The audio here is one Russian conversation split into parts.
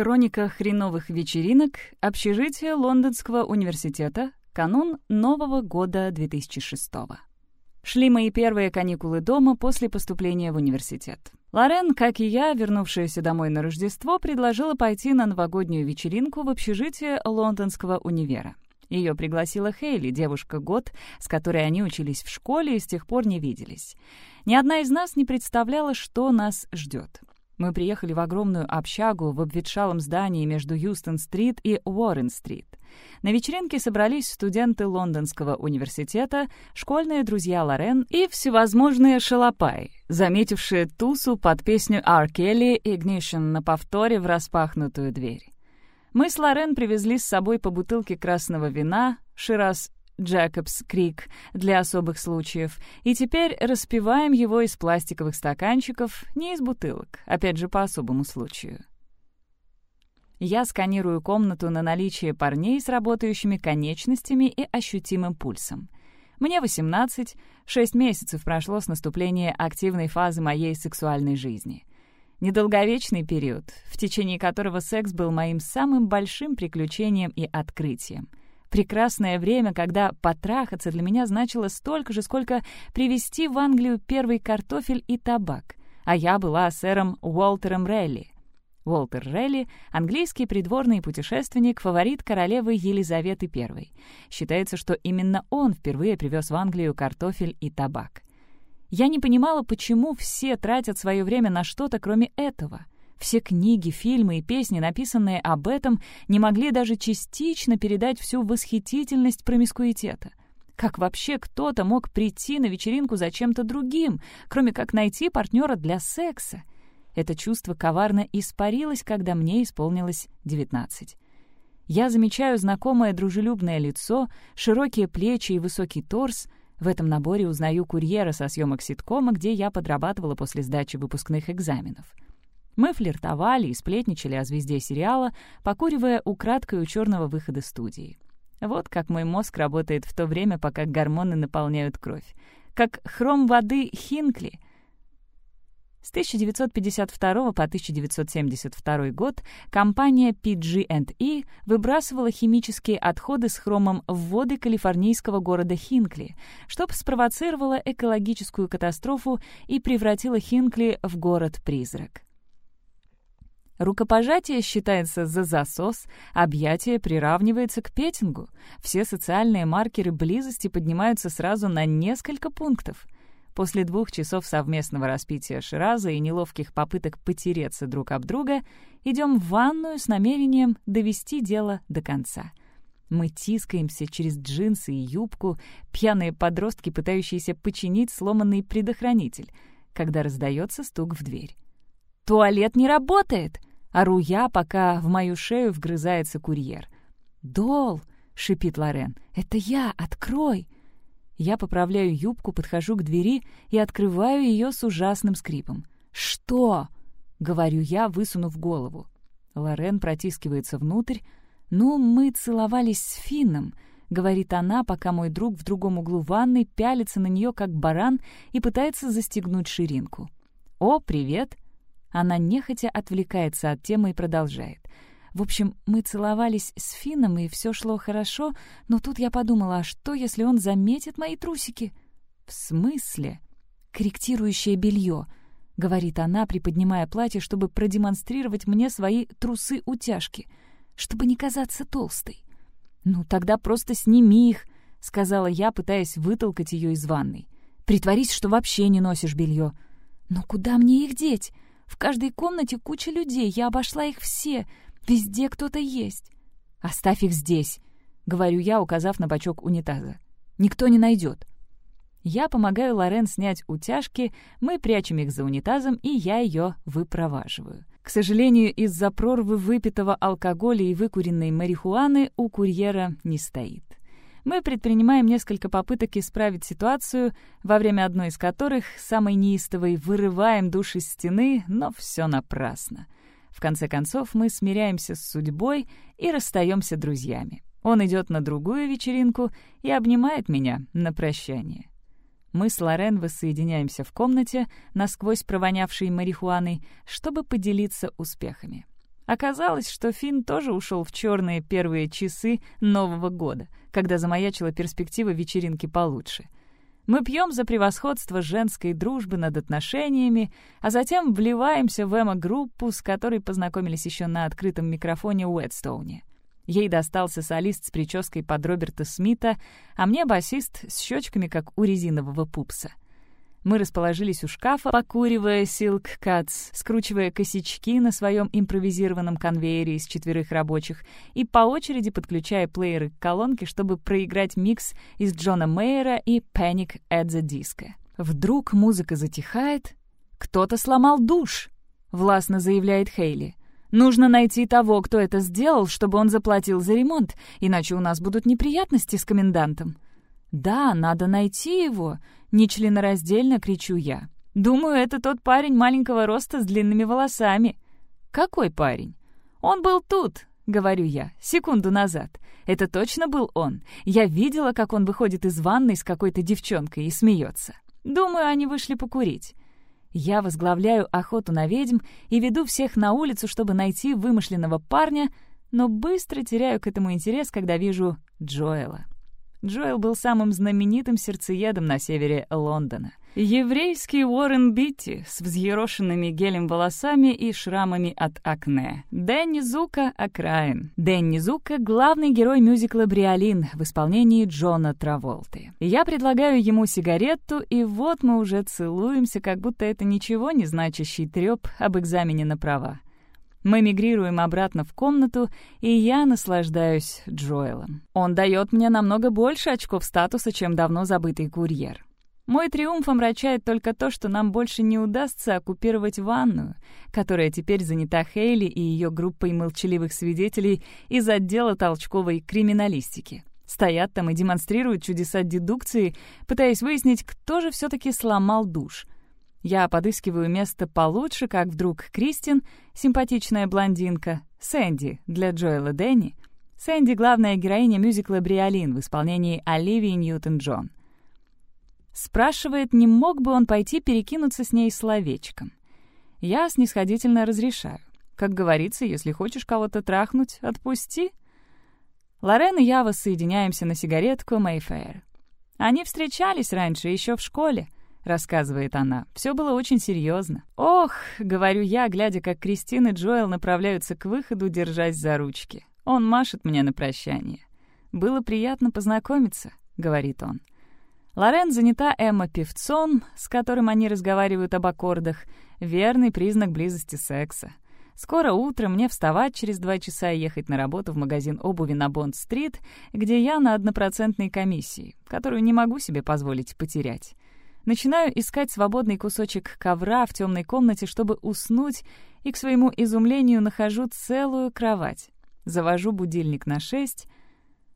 Хроника хреновых вечеринок. Общежитие Лондонского университета. Канун Нового года 2006 Шли мои первые каникулы дома после поступления в университет. Лорен, как и я, вернувшаяся домой на Рождество, предложила пойти на новогоднюю вечеринку в общежитие Лондонского универа. Ее пригласила Хейли, девушка год, с которой они учились в школе и с тех пор не виделись. Ни одна из нас не представляла, что нас ждет. Мы приехали в огромную общагу в обветшалом здании между Юстон-стрит и Уоррен-стрит. На вечеринке собрались студенты Лондонского университета, школьные друзья Лорен и всевозможные шалопаи, заметившие тусу под песню «R. Kelly» Ignition на повторе в распахнутую дверь. Мы с Лорен привезли с собой по бутылке красного вина, Шираз Джекобс Крик для особых случаев, и теперь распиваем его из пластиковых стаканчиков, не из бутылок, опять же по особому случаю. Я сканирую комнату на наличие парней с работающими конечностями и ощутимым пульсом. Мне 18, 6 месяцев прошло с наступления активной фазы моей сексуальной жизни. Недолговечный период, в течение которого секс был моим самым большим приключением и открытием. Прекрасное время, когда потрахаться для меня значило столько же, сколько привезти в Англию первый картофель и табак. А я была сэром Уолтером Релли. Уолтер Релли — английский придворный путешественник, фаворит королевы Елизаветы I. Считается, что именно он впервые привез в Англию картофель и табак. Я не понимала, почему все тратят свое время на что-то, кроме этого. Все книги, фильмы и песни, написанные об этом, не могли даже частично передать всю восхитительность промискуитета. Как вообще кто-то мог прийти на вечеринку за чем-то другим, кроме как найти партнера для секса? Это чувство коварно испарилось, когда мне исполнилось 19. Я замечаю знакомое дружелюбное лицо, широкие плечи и высокий торс — в этом наборе узнаю курьера со съемок ситкома, где я подрабатывала после сдачи выпускных экзаменов. Мы флиртовали и сплетничали о звезде сериала, покуривая украдкой у черного выхода студии. Вот как мой мозг работает в то время, пока гормоны наполняют кровь. Как хром воды Хинкли — с 1952 по 1972 год компания PG&E выбрасывала химические отходы с хромом в воды калифорнийского города Хинкли, что спровоцировало экологическую катастрофу и превратило Хинкли в город-призрак. Рукопожатие считается за засос, объятие приравнивается к петингу. Все социальные маркеры близости поднимаются сразу на несколько пунктов — После двух часов совместного распития шираза и неловких попыток потереться друг об друга, идем в ванную с намерением довести дело до конца. Мы тискаемся через джинсы и юбку, пьяные подростки, пытающиеся починить сломанный предохранитель, когда раздается стук в дверь. «Туалет не работает!» — ору я, пока в мою шею вгрызается курьер. «Дол!» — шипит Лорен. «Это я! Открой!» Я поправляю юбку, подхожу к двери и открываю ее с ужасным скрипом. «Что?» — говорю я, высунув голову. Лорен протискивается внутрь. «Ну, мы целовались с Финном», — говорит она, пока мой друг в другом углу ванной пялится на нее, как баран, и пытается застегнуть ширинку. «О, привет!» Она нехотя отвлекается от темы и продолжает. В общем, мы целовались с Финном, и все шло хорошо, но тут я подумала, а что, если он заметит мои трусики? «В смысле?» «Корректирующее белье», — говорит она, приподнимая платье, чтобы продемонстрировать мне свои трусы-утяжки, чтобы не казаться толстой. «Ну, тогда просто сними их», — сказала я, пытаясь вытолкать ее из ванной. «Притворись, что вообще не носишь белье». «Но куда мне их деть? В каждой комнате куча людей, я обошла их все. Везде кто-то есть. Оставь их здесь, говорю я, указав на бачок унитаза. Никто не найдет. Я помогаю Лорен снять утяжки, мы прячем их за унитазом, и я ее выпроваживаю. К сожалению, из-за прорвы выпитого алкоголя и выкуренной марихуаны у курьера не стоит. Мы предпринимаем несколько попыток исправить ситуацию, во время одной из которых, самой неистовой, вырываем душ из стены, но все напрасно. В конце концов, мы смиряемся с судьбой и расстаемся друзьями. Он идет на другую вечеринку и обнимает меня на прощание. Мы с Лорен воссоединяемся в комнате, насквозь провонявшей марихуаной, чтобы поделиться успехами. Оказалось, что Финн тоже ушел в черные первые часы Нового года, когда замаячила перспектива вечеринки получше. Мы пьем за превосходство женской дружбы над отношениями, а затем вливаемся в эмо-группу, с которой познакомились еще на открытом микрофоне Уэтстоуне. Ей достался солист с прической под Роберта Смита, а мне басист с щечками, как у резинового пупса. Мы расположились у шкафа, покуривая Silk Cuts, скручивая косячки на своем импровизированном конвейере из четверых рабочих и по очереди подключая плееры к колонке, чтобы проиграть микс из Джона Мейера и Panic at the Disco. Вдруг музыка затихает. «Кто-то сломал душ», — властно заявляет Хейли. «Нужно найти того, кто это сделал, чтобы он заплатил за ремонт, иначе у нас будут неприятности с комендантом». «Да, надо найти его», — нечленораздельно кричу я. «Думаю, это тот парень маленького роста с длинными волосами». «Какой парень?» «Он был тут», — говорю я, секунду назад. Это точно был он. Я видела, как он выходит из ванной с какой-то девчонкой и смеется. Думаю, они вышли покурить. Я возглавляю охоту на ведьм и веду всех на улицу, чтобы найти вымышленного парня, но быстро теряю к этому интерес, когда вижу Джоэла. Джоэл был самым знаменитым сердцеедом на севере Лондона. Еврейский Уоррен Битти с взъерошенными гелем волосами и шрамами от акне. Дэнни Зука — Окраин. Дэнни Зука — главный герой мюзикла «Бриолин» в исполнении Джона Траволты. Я предлагаю ему сигарету, и вот мы уже целуемся, как будто это ничего не значащий трёп об экзамене на права. Мы мигрируем обратно в комнату, и я наслаждаюсь Джоэлом. Он дает мне намного больше очков статуса, чем давно забытый курьер. Мой триумф омрачает только то, что нам больше не удастся оккупировать ванную, которая теперь занята Хейли и ее группой молчаливых свидетелей из отдела толчковой криминалистики. Стоят там и демонстрируют чудеса дедукции, пытаясь выяснить, кто же все-таки сломал душ — я подыскиваю место получше, как вдруг Кристин, симпатичная блондинка, Сэнди для Джоэла Дэнни. Сэнди — главная героиня мюзикла «Бриолин» в исполнении Оливии Ньютон-Джон. Спрашивает, не мог бы он пойти перекинуться с ней словечком. Я снисходительно разрешаю. Как говорится, если хочешь кого-то трахнуть, отпусти. Лорен и я воссоединяемся на сигаретку Мэйфэйр. Они встречались раньше, еще в школе —— рассказывает она. «Все было очень серьезно. «Ох», — говорю я, глядя, как Кристина и Джоэл направляются к выходу, держась за ручки. Он машет мне на прощание. «Было приятно познакомиться», — говорит он. Лорен занята Эмма певцом, с которым они разговаривают об аккордах, верный признак близости секса. Скоро утром мне вставать через два часа и ехать на работу в магазин обуви на Бонд-стрит, где я на однопроцентной комиссии, которую не могу себе позволить потерять. Начинаю искать свободный кусочек ковра в темной комнате, чтобы уснуть, и, к своему изумлению, нахожу целую кровать. Завожу будильник на шесть.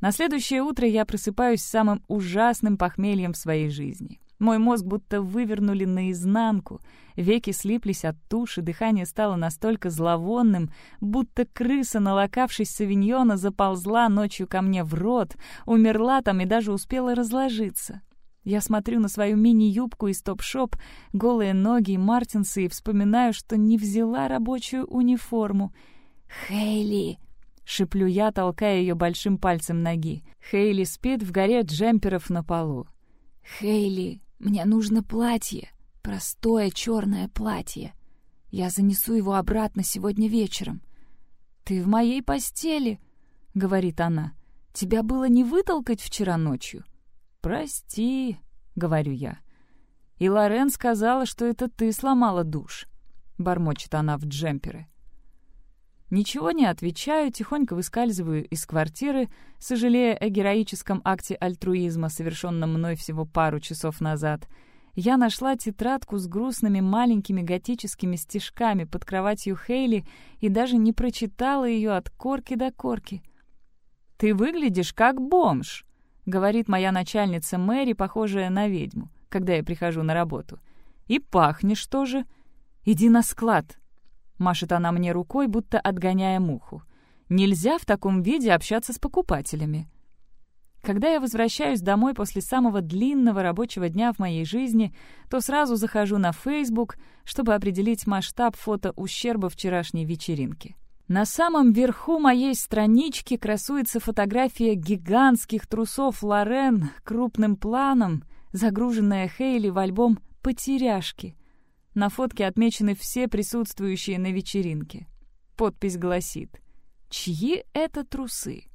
На следующее утро я просыпаюсь самым ужасным похмельем в своей жизни. Мой мозг будто вывернули наизнанку, веки слиплись от туши, дыхание стало настолько зловонным, будто крыса, налокавшись савиньона, заползла ночью ко мне в рот, умерла там и даже успела разложиться. Я смотрю на свою мини-юбку из топ-шоп, голые ноги и мартинсы и вспоминаю, что не взяла рабочую униформу. «Хейли!» — шиплю я, толкая ее большим пальцем ноги. Хейли спит в горе джемперов на полу. «Хейли, мне нужно платье. Простое черное платье. Я занесу его обратно сегодня вечером». «Ты в моей постели», — говорит она. «Тебя было не вытолкать вчера ночью?» «Прости», — говорю я. «И Лорен сказала, что это ты сломала душ», — бормочет она в джемперы. Ничего не отвечаю, тихонько выскальзываю из квартиры, сожалея о героическом акте альтруизма, совершенном мной всего пару часов назад. Я нашла тетрадку с грустными маленькими готическими стишками под кроватью Хейли и даже не прочитала ее от корки до корки. «Ты выглядишь как бомж», — говорит моя начальница Мэри, похожая на ведьму, когда я прихожу на работу. «И пахнешь тоже. Иди на склад», — машет она мне рукой, будто отгоняя муху. «Нельзя в таком виде общаться с покупателями». Когда я возвращаюсь домой после самого длинного рабочего дня в моей жизни, то сразу захожу на Facebook, чтобы определить масштаб фото ущерба вчерашней вечеринки. На самом верху моей странички красуется фотография гигантских трусов Лорен крупным планом, загруженная Хейли в альбом «Потеряшки». На фотке отмечены все присутствующие на вечеринке. Подпись гласит «Чьи это трусы?»